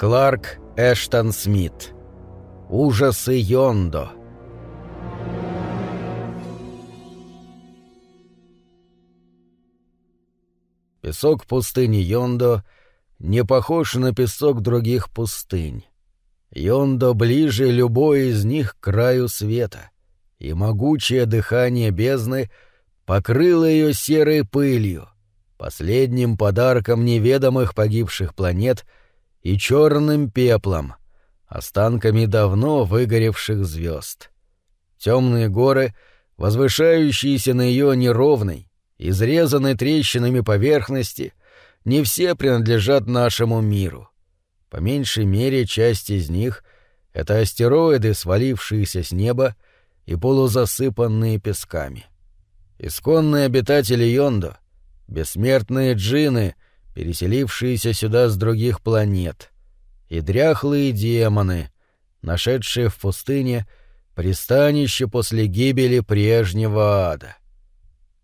Кларк Эштон Смит. Ужасы Йондо. Песок пустыни Йондо не похож на песок других пустынь. Йондо ближе любой из них к краю света, и могучее дыхание бездны покрыло ее серой пылью, последним подарком неведомых погибших планет и черным пеплом, останками давно выгоревших звезд. Темные горы, возвышающиеся на ее неровной, изрезанной трещинами поверхности, не все принадлежат нашему миру. По меньшей мере, часть из них — это астероиды, свалившиеся с неба и полузасыпанные песками. Исконные обитатели Йондо — бессмертные джины, переселившиеся сюда с других планет, и дряхлые демоны, нашедшие в пустыне пристанище после гибели прежнего ада.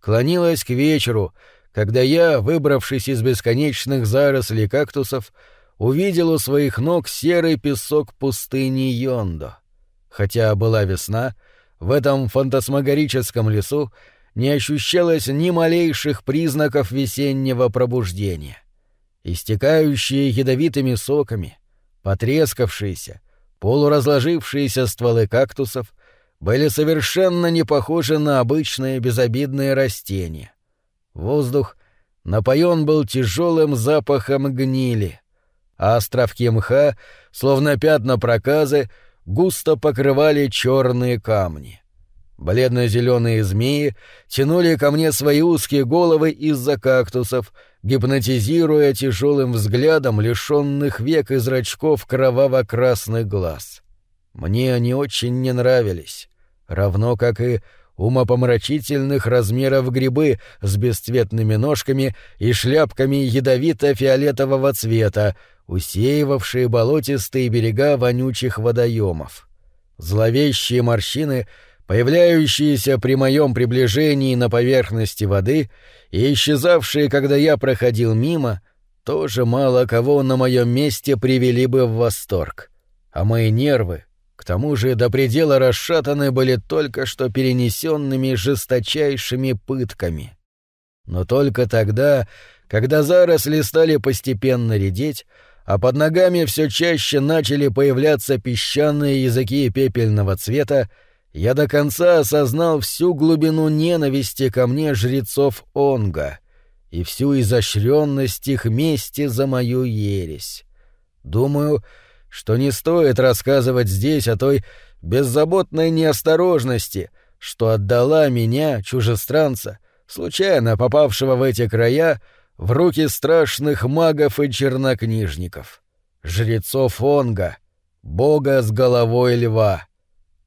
Клонилась к вечеру, когда я, выбравшись из бесконечных зарослей кактусов, увидел у своих ног серый песок пустыни Йондо. Хотя была весна, в этом фантасмагорическом лесу не ощущалось ни малейших признаков весеннего пробуждения. Истекающие ядовитыми соками, потрескавшиеся, полуразложившиеся стволы кактусов были совершенно не похожи на обычные безобидные растения. Воздух напоен был тяжелым запахом гнили, а островки мха, словно пятна проказы, густо покрывали черные камни. Бледно-зеленые змеи тянули ко мне свои узкие головы из-за кактусов, гипнотизируя тяжелым взглядом лишенных век и зрачков кроваво-красных глаз. Мне они очень не нравились, равно как и умопомрачительных размеров грибы с бесцветными ножками и шляпками ядовито-фиолетового цвета, усеивавшие болотистые берега вонючих водоемов. Зловещие морщины, появляющиеся при моем приближении на поверхности воды и исчезавшие, когда я проходил мимо, тоже мало кого на моем месте привели бы в восторг. А мои нервы, к тому же до предела расшатаны были только что перенесенными жесточайшими пытками. Но только тогда, когда заросли стали постепенно редеть, а под ногами все чаще начали появляться песчаные языки пепельного цвета, я до конца осознал всю глубину ненависти ко мне жрецов Онга и всю изощренность их мести за мою ересь. Думаю, что не стоит рассказывать здесь о той беззаботной неосторожности, что отдала меня, чужестранца, случайно попавшего в эти края, в руки страшных магов и чернокнижников, жрецов Онга, бога с головой льва.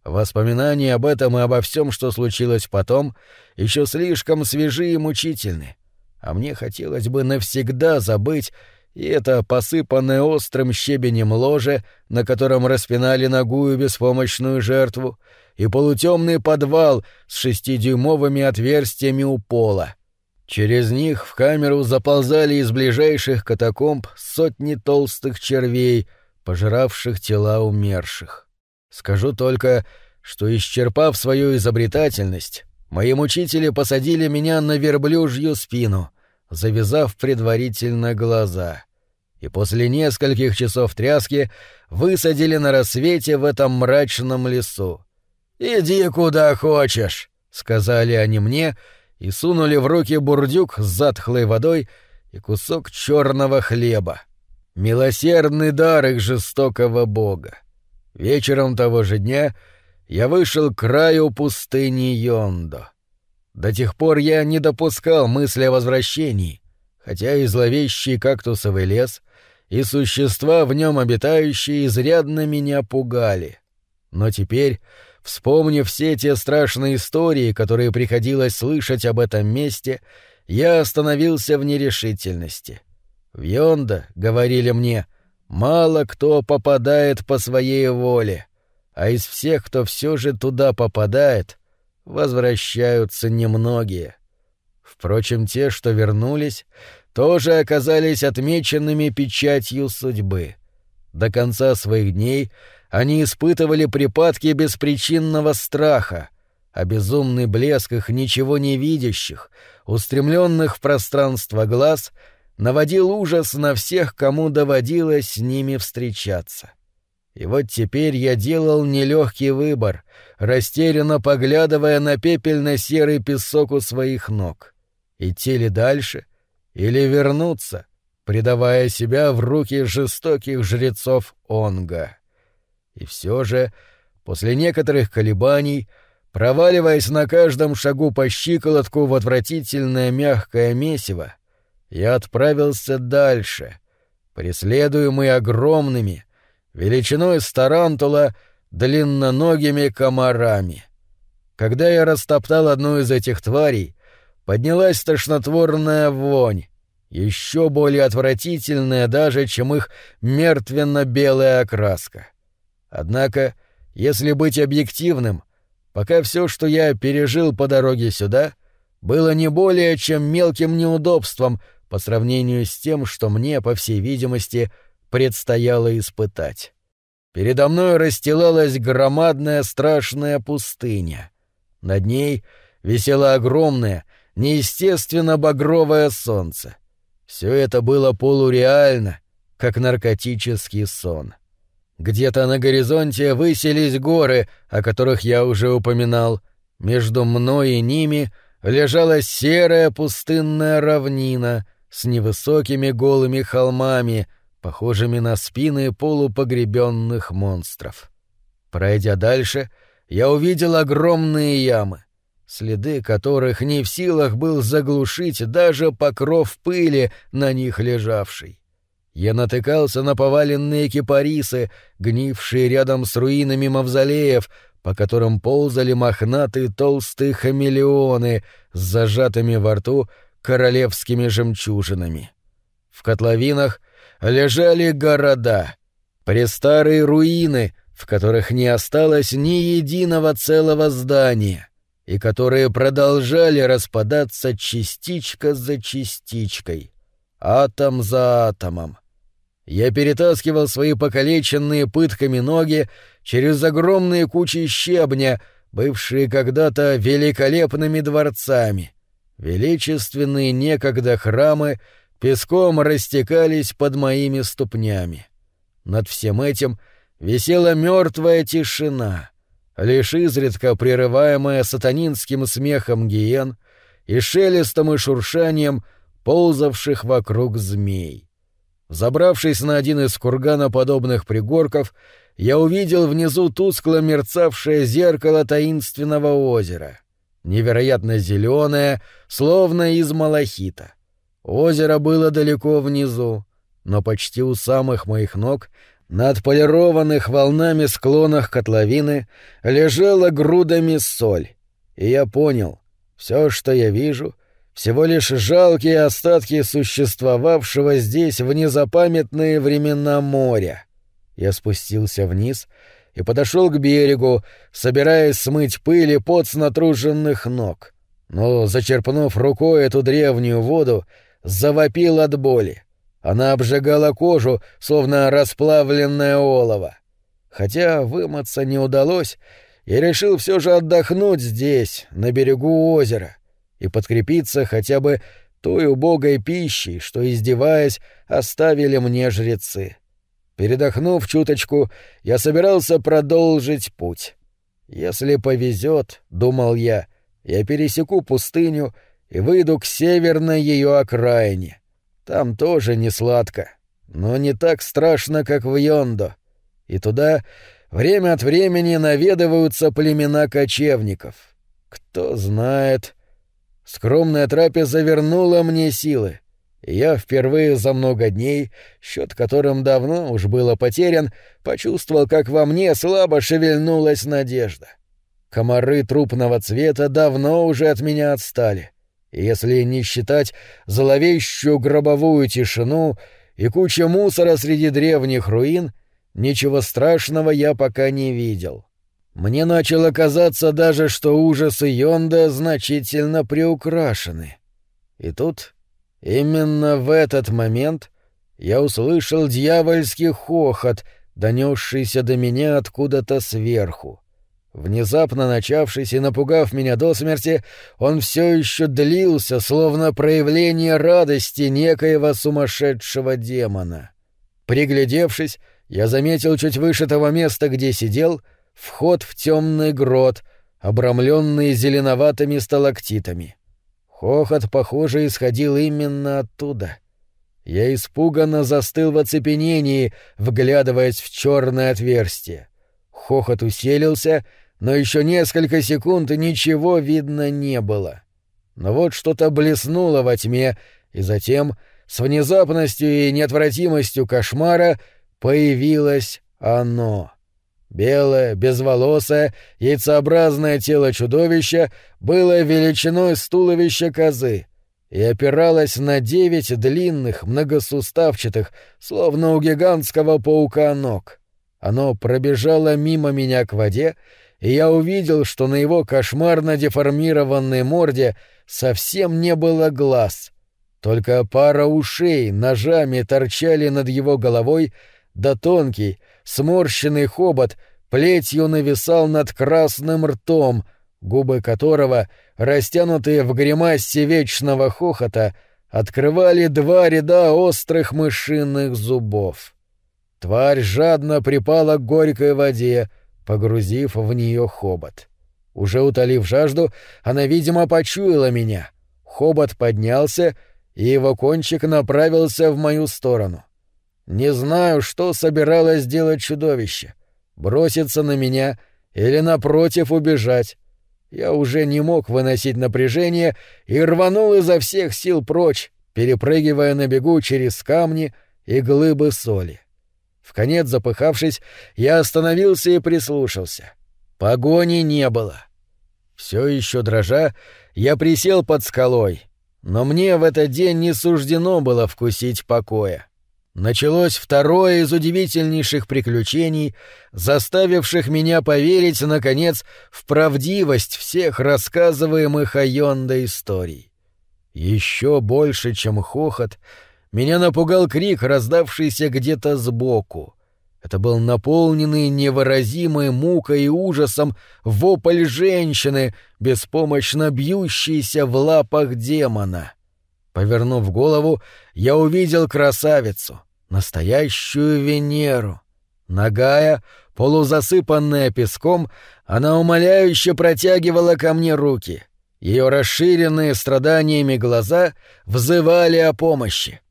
Воспоминания об этом и обо всем, что случилось потом, еще слишком свежи и мучительны, а мне хотелось бы навсегда забыть и это посыпанное острым щебенем ложе, на котором распинали ногую беспомощную жертву, и полутемный подвал с шестидюймовыми отверстиями у пола. Через них в камеру заползали из ближайших катакомб сотни толстых червей, пожиравших тела умерших. Скажу только, что, исчерпав свою изобретательность, мои мучители посадили меня на верблюжью спину — завязав предварительно глаза. И после нескольких часов тряски высадили на рассвете в этом мрачном лесу. «Иди куда хочешь», — сказали они мне и сунули в руки бурдюк с затхлой водой и кусок черного хлеба. Милосердный дар их жестокого бога. Вечером того же дня я вышел к краю пустыни Йондо. До тех пор я не допускал мысли о возвращении, хотя и зловещий кактусовый лес, и существа в нем обитающие изрядно меня пугали. Но теперь, вспомнив все те страшные истории, которые приходилось слышать об этом месте, я остановился в нерешительности. В Йонда, говорили мне, мало кто попадает по своей воле, а из всех, кто все же туда попадает, возвращаются немногие. Впрочем, те, что вернулись, тоже оказались отмеченными печатью судьбы. До конца своих дней они испытывали припадки беспричинного страха, а безумный блеск их ничего не видящих, устремленных в пространство глаз, наводил ужас на всех, кому доводилось с ними встречаться. И вот теперь я делал нелегкий выбор, растерянно поглядывая на пепельно-серый песок у своих ног. Идти ли дальше или вернуться, предавая себя в руки жестоких жрецов Онга? И все же, после некоторых колебаний, проваливаясь на каждом шагу по щиколотку в отвратительное мягкое месиво, я отправился дальше, преследуемый огромными, величиной с тарантула, длинноногими комарами. Когда я растоптал одну из этих тварей, поднялась тошнотворная вонь, еще более отвратительная даже, чем их мертвенно-белая окраска. Однако, если быть объективным, пока все, что я пережил по дороге сюда, было не более чем мелким неудобством по сравнению с тем, что мне, по всей видимости, предстояло испытать. Передо мной расстилалась громадная страшная пустыня. Над ней висело огромное, неестественно багровое солнце. Все это было полуреально, как наркотический сон. Где-то на горизонте высились горы, о которых я уже упоминал. Между мной и ними лежала серая пустынная равнина с невысокими голыми холмами — похожими на спины полупогребенных монстров. Пройдя дальше, я увидел огромные ямы, следы которых не в силах был заглушить даже покров пыли, на них лежавший. Я натыкался на поваленные кипарисы, гнившие рядом с руинами мавзолеев, по которым ползали мохнатые толстые хамелеоны с зажатыми во рту королевскими жемчужинами. В котловинах лежали города, престарые руины, в которых не осталось ни единого целого здания, и которые продолжали распадаться частичка за частичкой, атом за атомом. Я перетаскивал свои покалеченные пытками ноги через огромные кучи щебня, бывшие когда-то великолепными дворцами, величественные некогда храмы — песком растекались под моими ступнями. Над всем этим висела мертвая тишина, лишь изредка прерываемая сатанинским смехом гиен и шелестом и шуршанием ползавших вокруг змей. Забравшись на один из курганоподобных пригорков, я увидел внизу тускло мерцавшее зеркало таинственного озера, невероятно зеленое, словно из малахита. Озеро было далеко внизу, но почти у самых моих ног, на отполированных волнами склонах котловины, лежала грудами соль. И я понял, все, что я вижу, всего лишь жалкие остатки существовавшего здесь в незапамятные времена моря. Я спустился вниз и подошел к берегу, собираясь смыть пыли под с натруженных ног. Но, зачерпнув рукой эту древнюю воду, завопил от боли. Она обжигала кожу, словно расплавленное олово. Хотя вымыться не удалось, я решил все же отдохнуть здесь, на берегу озера, и подкрепиться хотя бы той убогой пищей, что, издеваясь, оставили мне жрецы. Передохнув чуточку, я собирался продолжить путь. Если повезет, думал я, я пересеку пустыню — и выйду к северной ее окраине. Там тоже не сладко, но не так страшно, как в Йондо. И туда время от времени наведываются племена кочевников. Кто знает... Скромная трапеза вернула мне силы, я впервые за много дней, счет которым давно уж было потерян, почувствовал, как во мне слабо шевельнулась надежда. Комары трупного цвета давно уже от меня отстали — если не считать зловещую гробовую тишину и куча мусора среди древних руин, ничего страшного я пока не видел. Мне начало казаться даже, что ужасы Йонда значительно приукрашены. И тут, именно в этот момент, я услышал дьявольский хохот, донесшийся до меня откуда-то сверху. Внезапно начавшись и напугав меня до смерти, он все еще длился, словно проявление радости некоего сумасшедшего демона. Приглядевшись, я заметил чуть выше того места, где сидел, вход в темный грот, обрамленный зеленоватыми сталактитами. Хохот, похоже, исходил именно оттуда. Я испуганно застыл в оцепенении, вглядываясь в черное отверстие. Хохот усилился, но еще несколько секунд ничего видно не было. Но вот что-то блеснуло во тьме, и затем, с внезапностью и неотвратимостью кошмара, появилось оно. Белое, безволосое, яйцеобразное тело чудовища было величиной с туловища козы и опиралось на девять длинных, многосуставчатых, словно у гигантского паука ног. Оно пробежало мимо меня к воде, и я увидел, что на его кошмарно деформированной морде совсем не было глаз. Только пара ушей ножами торчали над его головой, да тонкий, сморщенный хобот плетью нависал над красным ртом, губы которого, растянутые в гримасе вечного хохота, открывали два ряда острых мышиных зубов. Тварь жадно припала к горькой воде, погрузив в нее хобот. Уже утолив жажду, она, видимо, почуяла меня. Хобот поднялся, и его кончик направился в мою сторону. Не знаю, что собиралось делать чудовище. Броситься на меня или, напротив, убежать. Я уже не мог выносить напряжение и рванул изо всех сил прочь, перепрыгивая на бегу через камни и глыбы соли. В конец запыхавшись, я остановился и прислушался. Погони не было. Все еще дрожа, я присел под скалой, но мне в этот день не суждено было вкусить покоя началось второе из удивительнейших приключений, заставивших меня поверить, наконец, в правдивость всех рассказываемых о Йонда историй. Еще больше, чем хохот, меня напугал крик, раздавшийся где-то сбоку. Это был наполненный невыразимой мукой и ужасом вопль женщины, беспомощно бьющейся в лапах демона. Повернув голову, я увидел красавицу — Настоящую Венеру. Нагая, полузасыпанная песком, она умоляюще протягивала ко мне руки. Ее расширенные страданиями глаза взывали о помощи.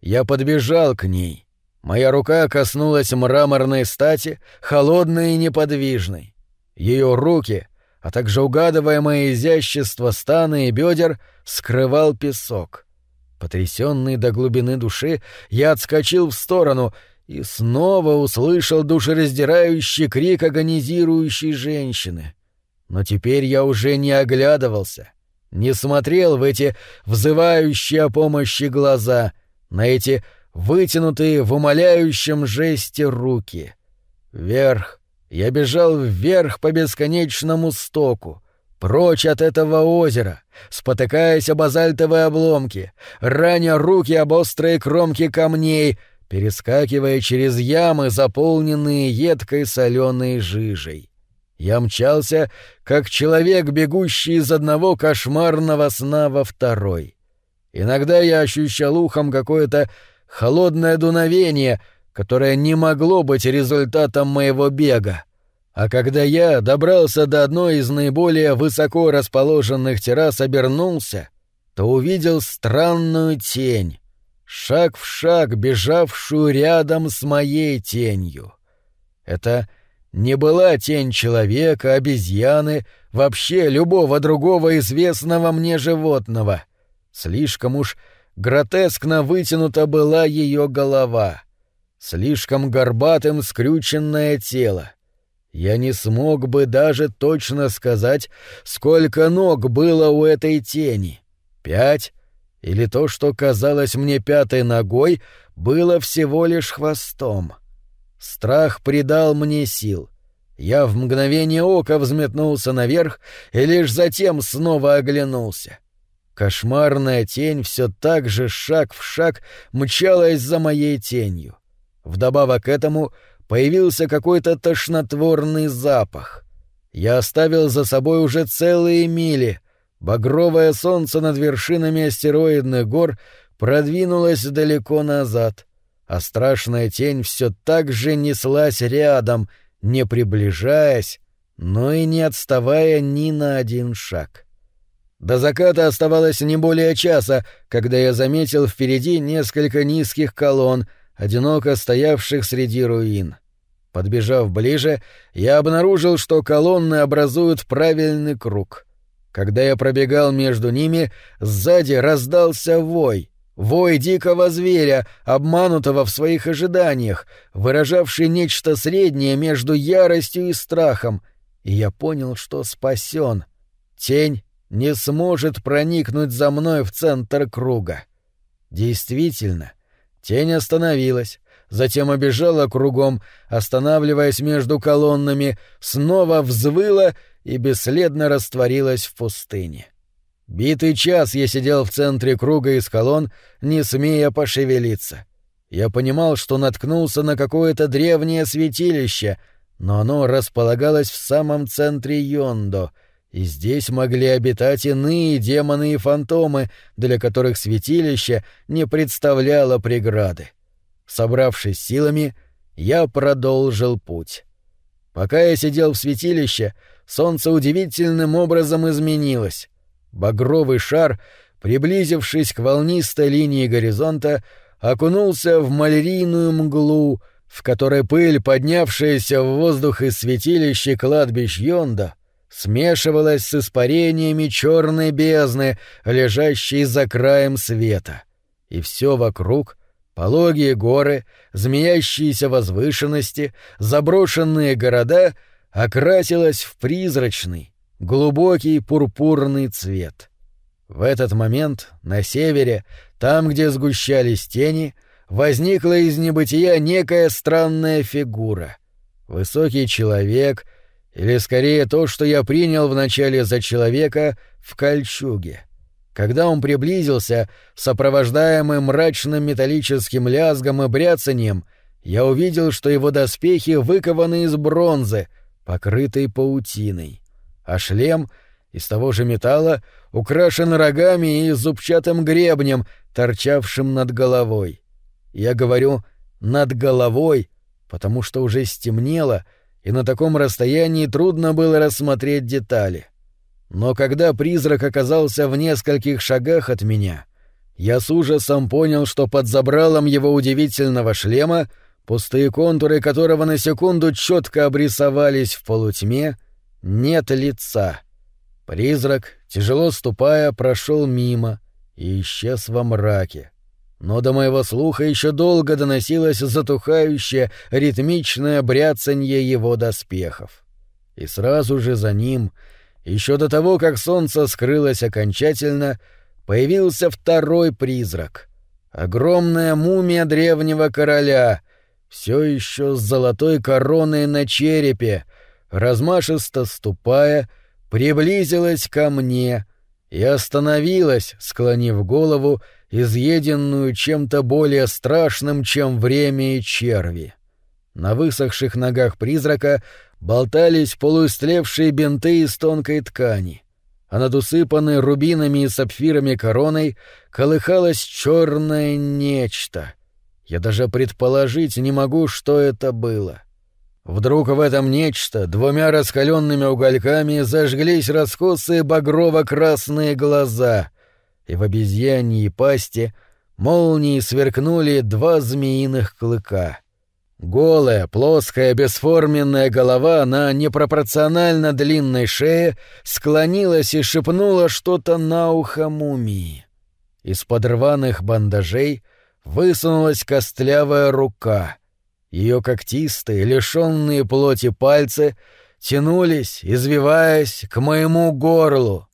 Я подбежал к ней. Моя рука коснулась мраморной стати, холодной и неподвижной. Ее руки, а также угадываемое изящество стана и бедер, скрывал песок. Потрясенный до глубины души, я отскочил в сторону и снова услышал душераздирающий крик агонизирующей женщины. Но теперь я уже не оглядывался, не смотрел в эти взывающие о помощи глаза, на эти вытянутые в умоляющем жесте руки. Вверх, я бежал вверх по бесконечному стоку — Прочь от этого озера, спотыкаясь о базальтовые обломки, раня руки об острые кромки камней, перескакивая через ямы, заполненные едкой соленой жижей. Я мчался, как человек, бегущий из одного кошмарного сна во второй. Иногда я ощущал ухом какое-то холодное дуновение, которое не могло быть результатом моего бега. А когда я добрался до одной из наиболее высоко расположенных террас, обернулся, то увидел странную тень, шаг в шаг бежавшую рядом с моей тенью. Это не была тень человека, обезьяны, вообще любого другого известного мне животного. Слишком уж гротескно вытянута была ее голова, слишком горбатым скрюченное тело. Я не смог бы даже точно сказать, сколько ног было у этой тени. Пять? Или то, что казалось мне пятой ногой, было всего лишь хвостом. Страх придал мне сил. Я в мгновение ока взметнулся наверх и лишь затем снова оглянулся. Кошмарная тень все так же шаг в шаг мчалась за моей тенью. Вдобавок к этому появился какой-то тошнотворный запах. Я оставил за собой уже целые мили. Багровое солнце над вершинами астероидных гор продвинулось далеко назад, а страшная тень все так же неслась рядом, не приближаясь, но и не отставая ни на один шаг. До заката оставалось не более часа, когда я заметил впереди несколько низких колонн, одиноко стоявших среди руин. Подбежав ближе, я обнаружил, что колонны образуют правильный круг. Когда я пробегал между ними, сзади раздался вой. Вой дикого зверя, обманутого в своих ожиданиях, выражавший нечто среднее между яростью и страхом, и я понял, что спасен. Тень не сможет проникнуть за мной в центр круга. Действительно, тень остановилась, затем обежала кругом, останавливаясь между колоннами, снова взвыла и бесследно растворилась в пустыне. Битый час я сидел в центре круга из колонн, не смея пошевелиться. Я понимал, что наткнулся на какое-то древнее святилище, но оно располагалось в самом центре Йондо — и здесь могли обитать иные демоны и фантомы, для которых святилище не представляло преграды. Собравшись силами, я продолжил путь. Пока я сидел в святилище, солнце удивительным образом изменилось. Багровый шар, приблизившись к волнистой линии горизонта, окунулся в малярийную мглу, в которой пыль, поднявшаяся в воздух из святилища кладбищ Йонда, смешивалась с испарениями черной бездны, лежащей за краем света. И все вокруг — пологие горы, змеящиеся возвышенности, заброшенные города — окрасилось в призрачный, глубокий пурпурный цвет. В этот момент на севере, там, где сгущались тени, возникла из небытия некая странная фигура. Высокий человек — или скорее то, что я принял вначале за человека в кольчуге. Когда он приблизился, сопровождаемый мрачным металлическим лязгом и бряцанием, я увидел, что его доспехи выкованы из бронзы, покрытой паутиной, а шлем из того же металла украшен рогами и зубчатым гребнем, торчавшим над головой. Я говорю «над головой», потому что уже стемнело — и на таком расстоянии трудно было рассмотреть детали. Но когда призрак оказался в нескольких шагах от меня, я с ужасом понял, что под забралом его удивительного шлема, пустые контуры которого на секунду четко обрисовались в полутьме, нет лица. Призрак, тяжело ступая, прошел мимо и исчез во мраке но до моего слуха еще долго доносилось затухающее ритмичное бряцанье его доспехов. И сразу же за ним, еще до того, как солнце скрылось окончательно, появился второй призрак. Огромная мумия древнего короля, все еще с золотой короной на черепе, размашисто ступая, приблизилась ко мне и остановилась, склонив голову изъеденную чем-то более страшным, чем время и черви. На высохших ногах призрака болтались полуистлевшие бинты из тонкой ткани, а над усыпанной рубинами и сапфирами короной колыхалось черное нечто. Я даже предположить не могу, что это было. Вдруг в этом нечто двумя раскаленными угольками зажглись раскосые багрово-красные глаза — и в обезьяньей пасти молнии сверкнули два змеиных клыка. Голая, плоская, бесформенная голова на непропорционально длинной шее склонилась и шепнула что-то на ухо мумии. Из-под рваных бандажей высунулась костлявая рука. Ее когтистые, лишенные плоти пальцы тянулись, извиваясь, к моему горлу.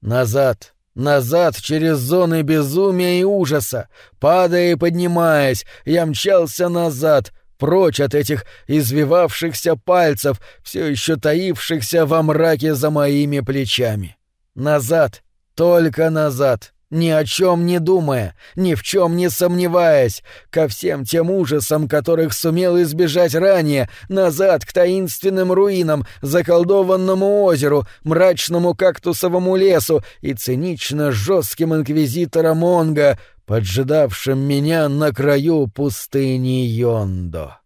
Назад, Назад через зоны безумия и ужаса, падая и поднимаясь, я мчался назад, прочь от этих извивавшихся пальцев, все еще таившихся во мраке за моими плечами. Назад, Только назад, ни о чем не думая, ни в чем не сомневаясь, ко всем тем ужасам, которых сумел избежать ранее, назад к таинственным руинам, заколдованному озеру, мрачному кактусовому лесу и цинично жестким инквизиторам Монго, поджидавшим меня на краю пустыни Йондо.